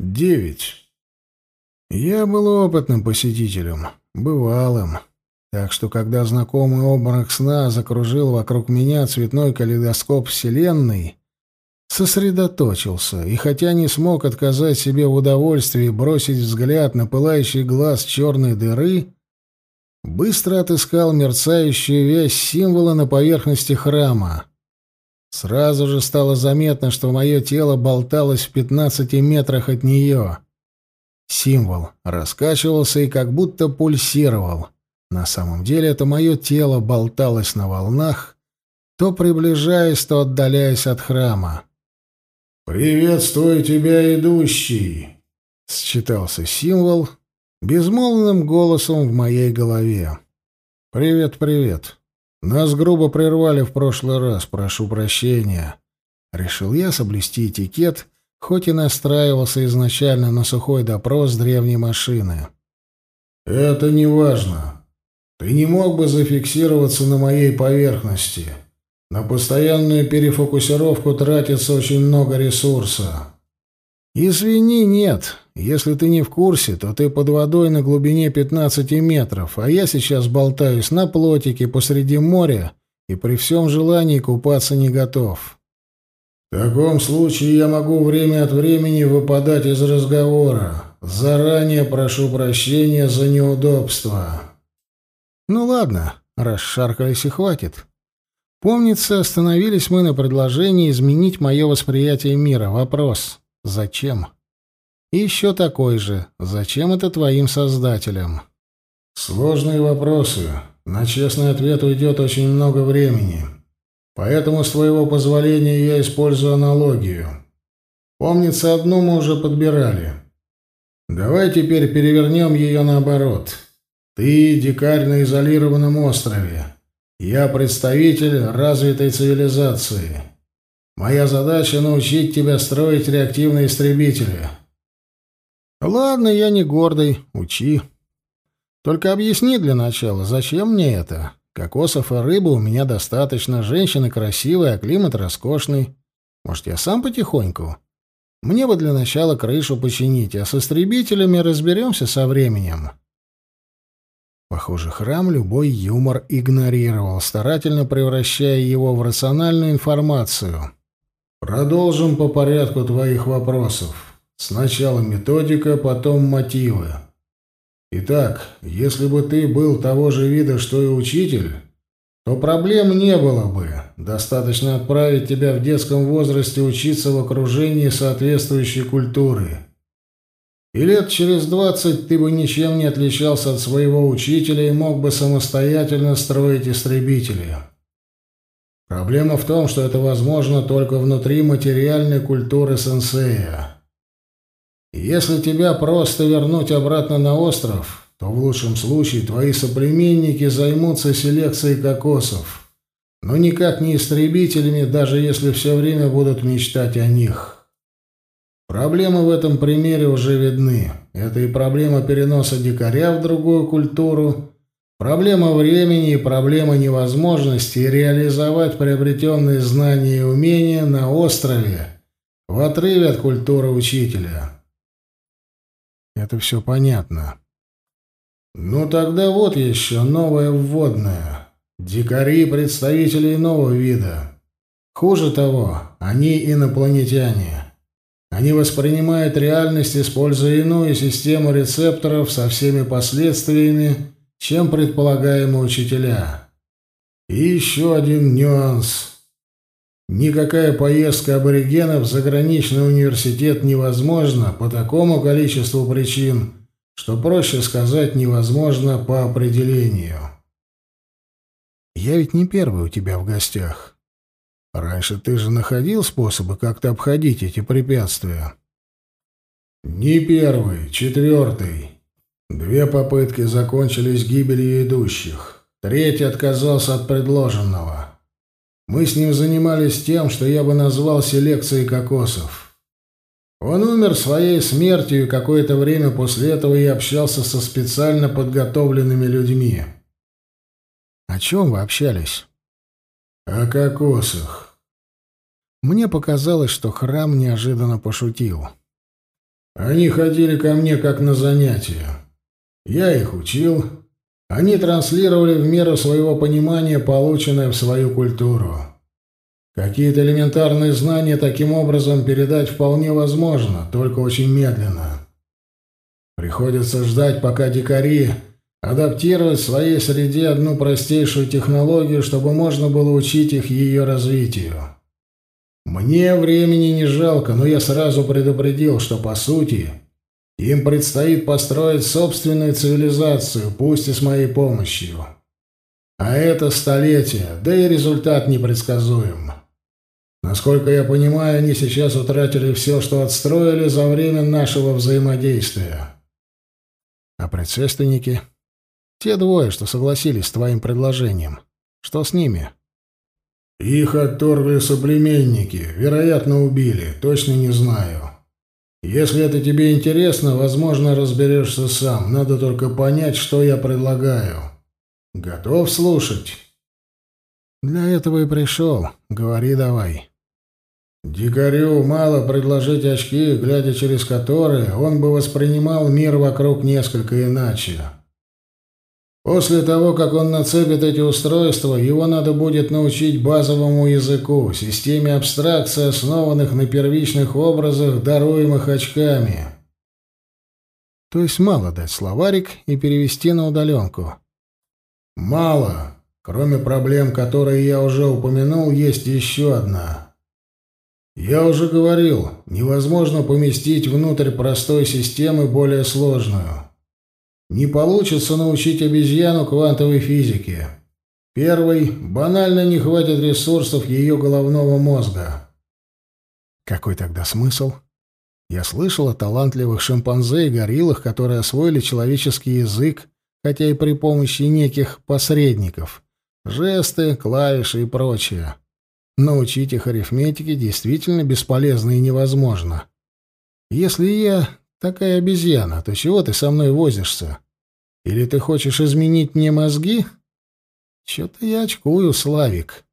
Девять. Я был опытным посетителем, бывалым. Так что, когда знакомый обморок сна закружил вокруг меня цветной калейдоскоп Вселенной, сосредоточился, и хотя не смог отказать себе в удовольствии бросить взгляд на пылающий глаз черной дыры, быстро отыскал мерцающую вязь символа на поверхности храма. Сразу же стало заметно, что мое тело болталось в пятнадцати метрах от нее. Символ раскачивался и как будто пульсировал. На самом деле это мое тело болталось на волнах, то приближаясь, то отдаляясь от храма. «Приветствую тебя, идущий!» — считался символ безмолвным голосом в моей голове. «Привет, привет!» Нас грубо прервали в прошлый раз, прошу прощения. Решил я соблюсти этикет, хоть и настраивался изначально на сухой допрос древней машины. Это не важно. Ты не мог бы зафиксироваться на моей поверхности. На постоянную перефокусировку тратится очень много ресурса. Извини, нет. Если ты не в курсе, то ты под водой на глубине 15 метров, а я сейчас болтаюсь на плотике посреди моря и при всем желании купаться не готов. В таком случае я могу время от времени выпадать из разговора. Заранее прошу прощения за неудобства. Ну ладно, расшаркались и хватит. Помнится, остановились мы на предложении изменить мое восприятие мира. Вопрос — зачем? И еще такой же. Зачем это твоим создателям? Сложные вопросы. На честный ответ уйдет очень много времени. Поэтому, с твоего позволения, я использую аналогию. Помнится, одну мы уже подбирали. Давай теперь перевернем ее наоборот. Ты дикарь на изолированном острове. Я представитель развитой цивилизации. Моя задача — научить тебя строить реактивные истребители — Ладно, я не гордый, учи. Только объясни для начала, зачем мне это? Кокосов и рыбы у меня достаточно, женщины красивые, а климат роскошный. Может, я сам потихоньку? Мне бы для начала крышу починить, а с истребителями разберемся со временем. Похоже, храм любой юмор игнорировал, старательно превращая его в рациональную информацию. «Продолжим по порядку твоих вопросов. Сначала методика, потом мотивы. Итак, если бы ты был того же вида, что и учитель, то проблем не было бы. Достаточно отправить тебя в детском возрасте учиться в окружении соответствующей культуры. И лет через двадцать ты бы ничем не отличался от своего учителя и мог бы самостоятельно строить истребители. Проблема в том, что это возможно только внутри материальной культуры сенсея. Если тебя просто вернуть обратно на остров, то в лучшем случае твои соплеменники займутся селекцией кокосов, но никак не истребителями, даже если все время будут мечтать о них. Проблемы в этом примере уже видны. Это и проблема переноса дикаря в другую культуру, проблема времени и проблема невозможности реализовать приобретенные знания и умения на острове в отрыве от культуры учителя. Это все понятно. Ну тогда вот еще новое вводное. Дикари — представители иного вида. Хуже того, они инопланетяне. Они воспринимают реальность, используя иную систему рецепторов со всеми последствиями, чем предполагаемые учителя. И еще один нюанс — Никакая поездка аборигенов в заграничный университет невозможна по такому количеству причин, что проще сказать невозможно по определению. Я ведь не первый у тебя в гостях. Раньше ты же находил способы как-то обходить эти препятствия. Не первый, четвертый. Две попытки закончились гибелью идущих. Третий отказался от предложенного. Мы с ним занимались тем, что я бы назвал селекцией кокосов. Он умер своей смертью, и какое-то время после этого я общался со специально подготовленными людьми. О чем вы общались? О кокосах. Мне показалось, что храм неожиданно пошутил. Они ходили ко мне как на занятия. Я их учил. Они транслировали в меру своего понимания полученное в свою культуру. Какие-то элементарные знания таким образом передать вполне возможно, только очень медленно. Приходится ждать, пока дикари адаптируют в своей среде одну простейшую технологию, чтобы можно было учить их ее развитию. Мне времени не жалко, но я сразу предупредил, что, по сути, им предстоит построить собственную цивилизацию, пусть и с моей помощью. А это столетие, да и результат непредсказуем. Насколько я понимаю, они сейчас утратили все, что отстроили за время нашего взаимодействия. А предшественники? Те двое, что согласились с твоим предложением. Что с ними? Их отторгли соплеменники. Вероятно, убили. Точно не знаю. Если это тебе интересно, возможно, разберешься сам. Надо только понять, что я предлагаю. Готов слушать? Для этого и пришел. Говори давай. Дикарю мало предложить очки, глядя через которые он бы воспринимал мир вокруг несколько иначе. После того, как он нацепит эти устройства, его надо будет научить базовому языку, системе абстракции, основанных на первичных образах, даруемых очками. То есть мало дать словарик и перевести на удаленку? Мало. Кроме проблем, которые я уже упомянул, есть еще одна — я уже говорил, невозможно поместить внутрь простой системы более сложную. Не получится научить обезьяну квантовой физике. Первый, банально не хватит ресурсов ее головного мозга. Какой тогда смысл? Я слышал о талантливых шимпанзе и гориллах, которые освоили человеческий язык, хотя и при помощи неких посредников. Жесты, клавиши и прочее. Научить их арифметике действительно бесполезно и невозможно. Если я такая обезьяна, то чего ты со мной возишься? Или ты хочешь изменить мне мозги? Что-то я очкую, Славик.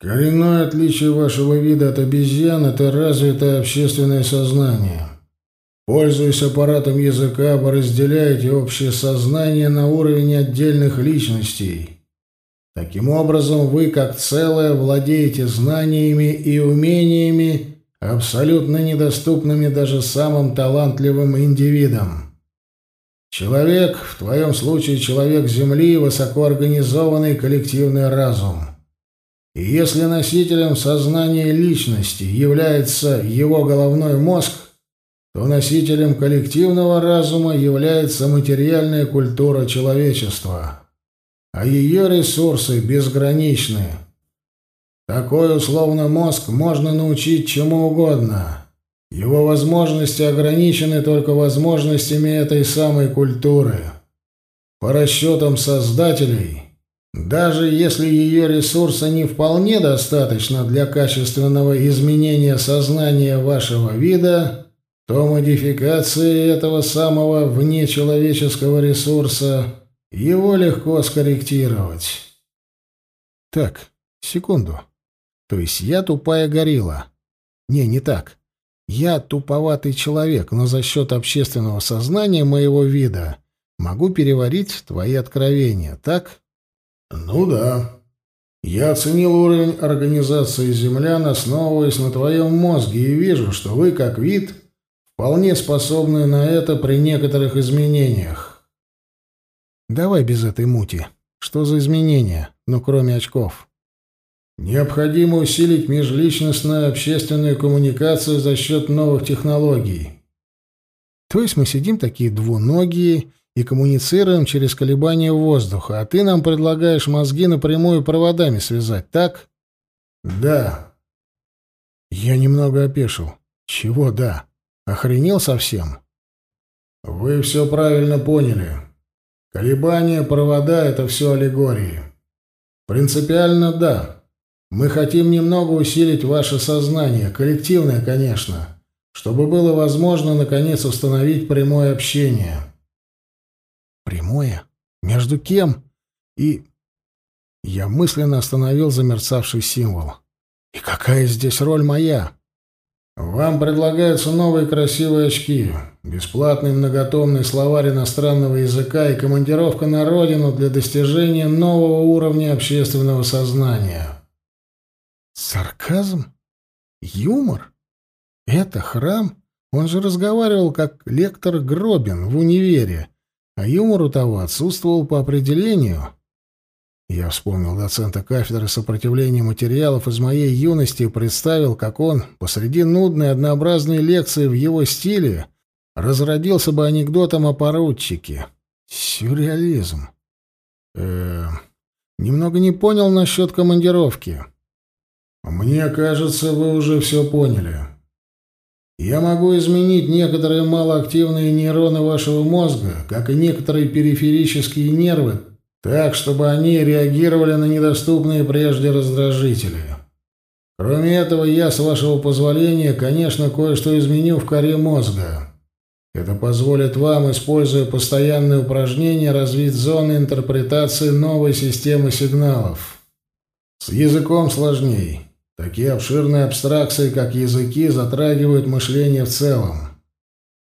Коренное отличие вашего вида от обезьян — это развитое общественное сознание. Пользуясь аппаратом языка, вы разделяете общее сознание на уровень отдельных личностей — Таким образом, вы как целое владеете знаниями и умениями, абсолютно недоступными даже самым талантливым индивидам. Человек, в твоем случае человек Земли, высокоорганизованный коллективный разум. И если носителем сознания личности является его головной мозг, то носителем коллективного разума является материальная культура человечества а ее ресурсы безграничны. Такой условно мозг можно научить чему угодно. Его возможности ограничены только возможностями этой самой культуры. По расчетам создателей, даже если ее ресурса не вполне достаточно для качественного изменения сознания вашего вида, то модификации этого самого внечеловеческого ресурса – его легко скорректировать. Так, секунду. То есть я тупая горилла? Не, не так. Я туповатый человек, но за счет общественного сознания моего вида могу переварить твои откровения, так? Ну да. Я оценил уровень организации землян, основываясь на твоем мозге, и вижу, что вы, как вид, вполне способны на это при некоторых изменениях. Давай без этой мути. Что за изменения, ну, кроме очков? Необходимо усилить межличностную общественную коммуникацию за счет новых технологий. То есть мы сидим такие двуногие и коммуницируем через колебания воздуха, а ты нам предлагаешь мозги напрямую проводами связать, так? Да. Я немного опешил. Чего да? Охренел совсем? Вы все правильно поняли. Колебания, провода — это все аллегории. Принципиально да. Мы хотим немного усилить ваше сознание, коллективное, конечно, чтобы было возможно, наконец, установить прямое общение. Прямое? Между кем? И... Я мысленно остановил замерцавший символ. И какая здесь роль моя? Вам предлагаются новые красивые очки, бесплатный многотомный словарь иностранного языка и командировка на родину для достижения нового уровня общественного сознания. Сарказм? Юмор? Это храм? Он же разговаривал как лектор Гробин в универе, а юмор у того отсутствовал по определению. Я вспомнил доцента кафедры сопротивления материалов из моей юности и представил, как он посреди нудной однообразной лекции в его стиле разродился бы анекдотом о поручике. Сюрреализм. Э, немного не понял насчет командировки. Мне кажется, вы уже все поняли. Я могу изменить некоторые малоактивные нейроны вашего мозга, как и некоторые периферические нервы, так, чтобы они реагировали на недоступные прежде раздражители. Кроме этого, я, с вашего позволения, конечно, кое-что изменю в коре мозга. Это позволит вам, используя постоянные упражнения, развить зоны интерпретации новой системы сигналов. С языком сложней. Такие обширные абстракции, как языки, затрагивают мышление в целом.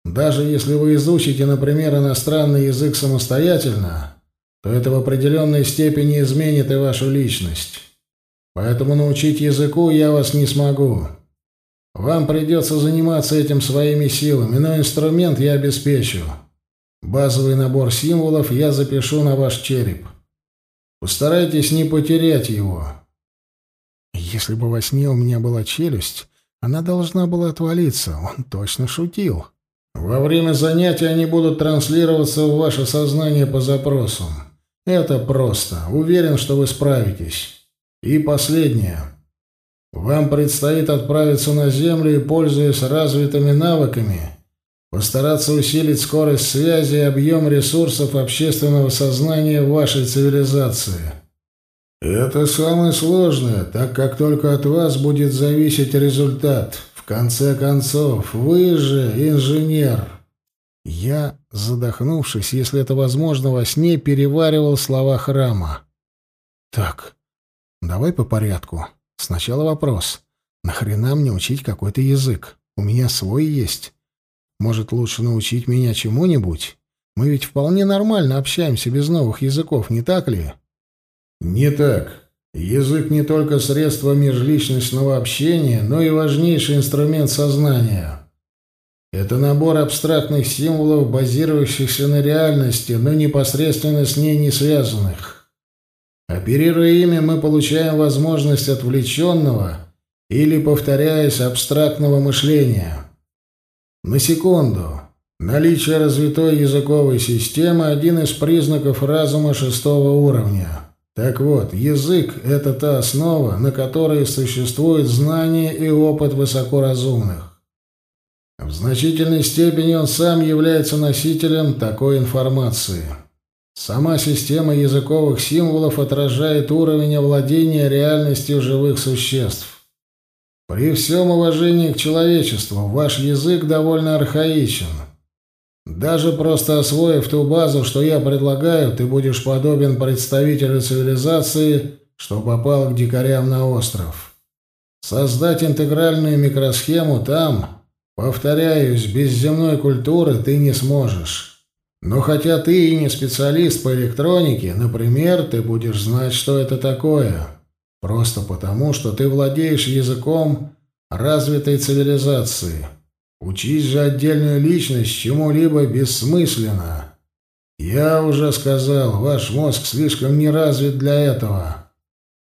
Даже если вы изучите, например, иностранный язык самостоятельно, то это в определенной степени изменит и вашу личность. Поэтому научить языку я вас не смогу. Вам придется заниматься этим своими силами, но инструмент я обеспечу. Базовый набор символов я запишу на ваш череп. Постарайтесь не потерять его. Если бы во сне у меня была челюсть, она должна была отвалиться. Он точно шутил. Во время занятия они будут транслироваться в ваше сознание по запросам. Это просто. Уверен, что вы справитесь. И последнее. Вам предстоит отправиться на Землю и, пользуясь развитыми навыками, постараться усилить скорость связи и объем ресурсов общественного сознания вашей цивилизации. Это самое сложное, так как только от вас будет зависеть результат. В конце концов, вы же инженер. Я, задохнувшись, если это возможно, во сне переваривал слова храма. «Так, давай по порядку. Сначала вопрос. Нахрена мне учить какой-то язык? У меня свой есть. Может, лучше научить меня чему-нибудь? Мы ведь вполне нормально общаемся без новых языков, не так ли?» «Не так. Язык не только средство межличностного общения, но и важнейший инструмент сознания». Это набор абстрактных символов, базирующихся на реальности, но непосредственно с ней не связанных. Оперируя ими, мы получаем возможность отвлеченного или, повторяясь, абстрактного мышления. На секунду. Наличие развитой языковой системы – один из признаков разума шестого уровня. Так вот, язык – это та основа, на которой существует знание и опыт высокоразумных. В значительной степени он сам является носителем такой информации. Сама система языковых символов отражает уровень овладения реальностью живых существ. При всем уважении к человечеству, ваш язык довольно архаичен. Даже просто освоив ту базу, что я предлагаю, ты будешь подобен представителю цивилизации, что попал к дикарям на остров. Создать интегральную микросхему там, Повторяюсь, без земной культуры ты не сможешь. Но хотя ты и не специалист по электронике, например, ты будешь знать, что это такое. Просто потому, что ты владеешь языком развитой цивилизации. Учить же отдельную личность чему-либо бессмысленно. Я уже сказал, ваш мозг слишком не развит для этого.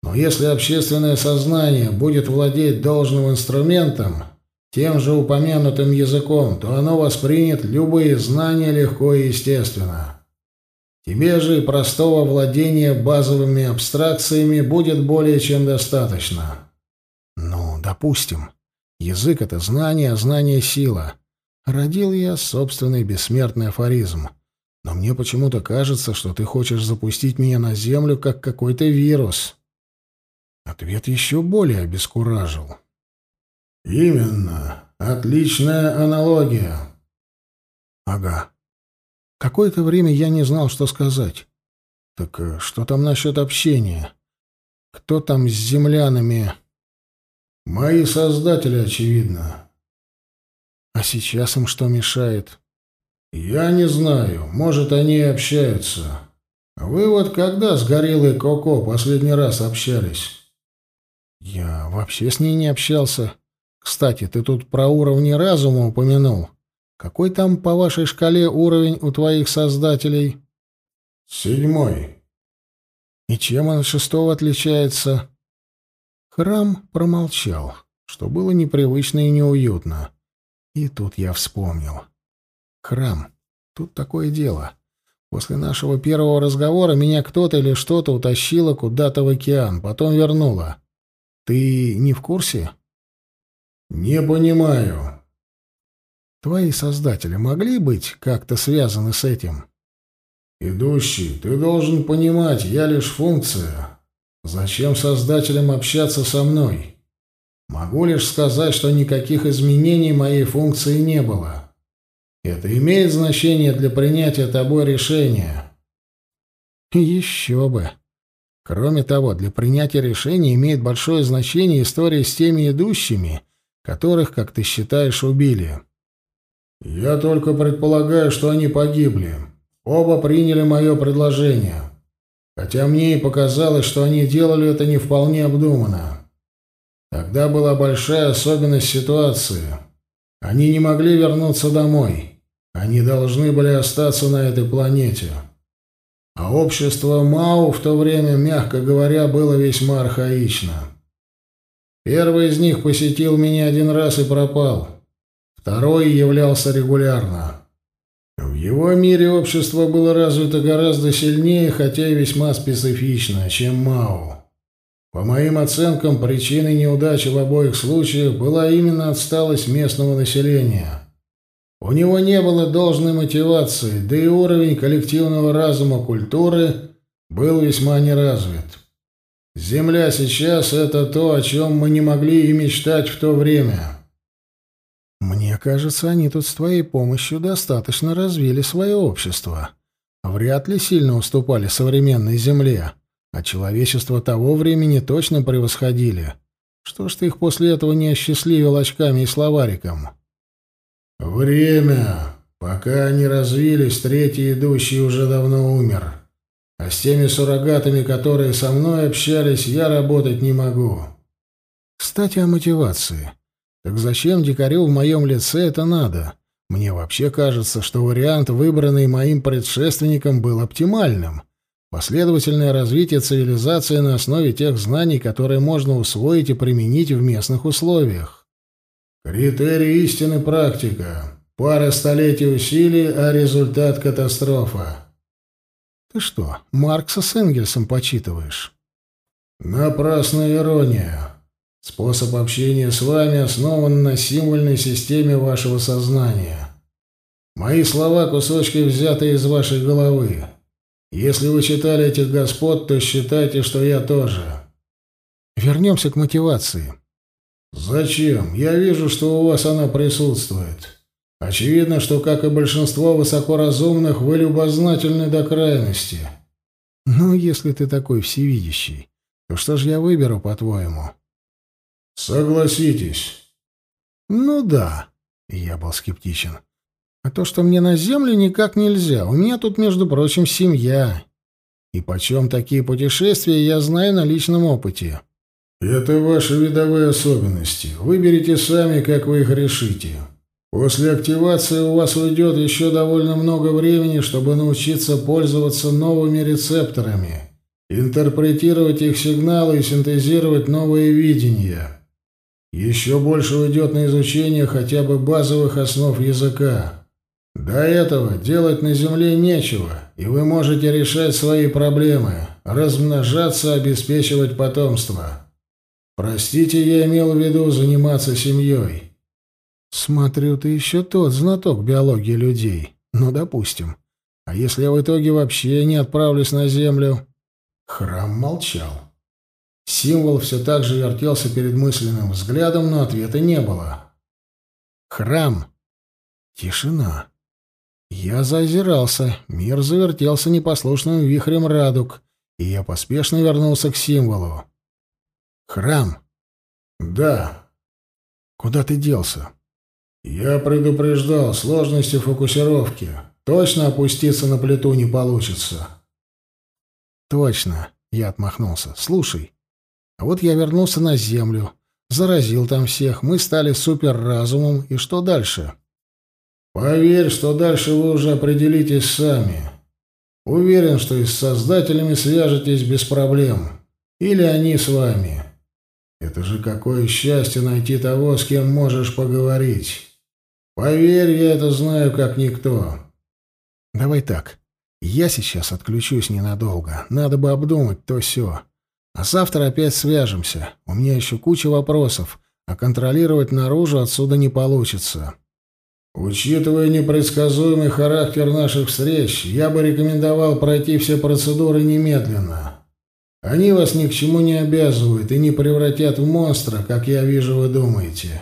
Но если общественное сознание будет владеть должным инструментом, тем же упомянутым языком, то оно воспринят любые знания легко и естественно. Тебе же и простого владения базовыми абстракциями будет более чем достаточно. Ну, допустим. Язык — это знание, а знание — сила. Родил я собственный бессмертный афоризм. Но мне почему-то кажется, что ты хочешь запустить меня на землю, как какой-то вирус. Ответ еще более обескуражил. «Именно. Отличная аналогия». «Ага. Какое-то время я не знал, что сказать. Так э, что там насчет общения? Кто там с землянами?» «Мои создатели, очевидно. А сейчас им что мешает? Я не знаю. Может, они и общаются. Вы вот когда с Гориллой Коко последний раз общались? Я вообще с ней не общался. Кстати, ты тут про уровни разума упомянул. Какой там по вашей шкале уровень у твоих создателей? Седьмой. И чем он от шестого отличается? Храм промолчал, что было непривычно и неуютно. И тут я вспомнил. Храм. Тут такое дело. После нашего первого разговора меня кто-то или что-то утащило куда-то в океан, потом вернуло. Ты не в курсе? Не понимаю. Твои создатели могли быть как-то связаны с этим? Идущий, ты должен понимать, я лишь функция. Зачем создателям общаться со мной? Могу лишь сказать, что никаких изменений моей функции не было. Это имеет значение для принятия тобой решения. Еще бы. Кроме того, для принятия решения имеет большое значение история с теми идущими, которых, как ты считаешь, убили. Я только предполагаю, что они погибли. Оба приняли мое предложение. Хотя мне и показалось, что они делали это не вполне обдуманно. Тогда была большая особенность ситуации. Они не могли вернуться домой. Они должны были остаться на этой планете. А общество Мау в то время, мягко говоря, было весьма архаично. Первый из них посетил меня один раз и пропал. Второй являлся регулярно. В его мире общество было развито гораздо сильнее, хотя и весьма специфично, чем Мао. По моим оценкам, причиной неудачи в обоих случаях была именно отсталость местного населения. У него не было должной мотивации, да и уровень коллективного разума культуры был весьма неразвит. Земля сейчас — это то, о чем мы не могли и мечтать в то время. Кажется, они тут с твоей помощью достаточно развили свое общество. Вряд ли сильно уступали современной Земле, а человечество того времени точно превосходили. Что ж ты их после этого не осчастливил очками и словариком? Время. Пока они развились, третий идущий уже давно умер. А с теми суррогатами, которые со мной общались, я работать не могу. Кстати, о мотивации. Так зачем дикарю в моем лице это надо? Мне вообще кажется, что вариант, выбранный моим предшественником, был оптимальным. Последовательное развитие цивилизации на основе тех знаний, которые можно усвоить и применить в местных условиях. Критерий истины практика. Пара столетий усилий, а результат — катастрофа. Ты что, Маркса с Энгельсом почитываешь? Напрасная ирония. Способ общения с вами основан на символьной системе вашего сознания. Мои слова — кусочки, взятые из вашей головы. Если вы читали этих господ, то считайте, что я тоже. Вернемся к мотивации. Зачем? Я вижу, что у вас она присутствует. Очевидно, что, как и большинство высокоразумных, вы любознательны до крайности. Ну, если ты такой всевидящий, то что же я выберу, по-твоему? Согласитесь. Ну да, я был скептичен. А то, что мне на землю никак нельзя. У меня тут, между прочим, семья. И почем такие путешествия, я знаю на личном опыте. Это ваши видовые особенности. Выберите сами, как вы их решите. После активации у вас уйдет еще довольно много времени, чтобы научиться пользоваться новыми рецепторами, интерпретировать их сигналы и синтезировать новые видения. Еще больше уйдет на изучение хотя бы базовых основ языка. До этого делать на Земле нечего, и вы можете решать свои проблемы, размножаться, обеспечивать потомство. Простите, я имел в виду заниматься семьей. Смотрю, ты еще тот знаток биологии людей. Ну, допустим. А если я в итоге вообще не отправлюсь на Землю? Храм молчал. Символ все так же вертелся перед мысленным взглядом, но ответа не было. Храм. Тишина. Я зазирался, мир завертелся непослушным вихрем радуг, и я поспешно вернулся к символу. Храм. Да. Куда ты делся? Я предупреждал, сложности фокусировки. Точно опуститься на плиту не получится. Точно, я отмахнулся. Слушай, а вот я вернулся на Землю, заразил там всех, мы стали суперразумом, и что дальше? Поверь, что дальше вы уже определитесь сами. Уверен, что и с создателями свяжетесь без проблем. Или они с вами. Это же какое счастье найти того, с кем можешь поговорить. Поверь, я это знаю как никто. Давай так. Я сейчас отключусь ненадолго. Надо бы обдумать то все. А завтра опять свяжемся. У меня еще куча вопросов, а контролировать наружу отсюда не получится. Учитывая непредсказуемый характер наших встреч, я бы рекомендовал пройти все процедуры немедленно. Они вас ни к чему не обязывают и не превратят в монстра, как я вижу, вы думаете.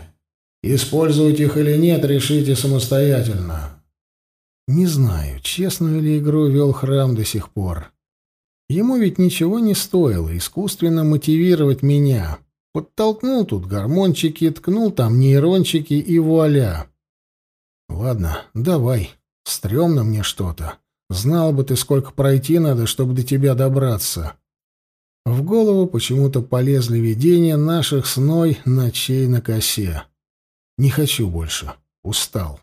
Использовать их или нет, решите самостоятельно. Не знаю, честную ли игру вел храм до сих пор. Ему ведь ничего не стоило искусственно мотивировать меня. Подтолкнул тут гормончики, ткнул там нейрончики и вуаля. Ладно, давай. Стремно мне что-то. Знал бы ты, сколько пройти надо, чтобы до тебя добраться. В голову почему-то полезли видения наших сной ночей на косе. Не хочу больше. Устал.